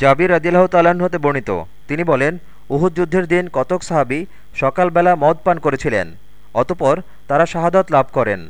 জাবির আদিল্লাহ তাল্লাহ্ন হতে বর্ণিত। তিনি বলেন, উহুদ যুদ্ধের দিন কতক সাহাবি সকালবেলা মদ পান করেছিলেন, অতপর তারা শাহাদত লাভ করেন।